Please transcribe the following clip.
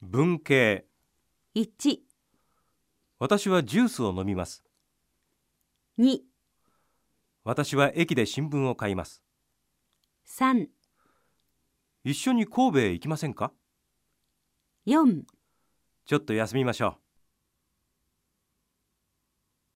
文系。1、私はジュースを飲みます。2、私は駅で新聞を買います。3、一緒に神戸へ行きませんか？4ちょっと休みましょう。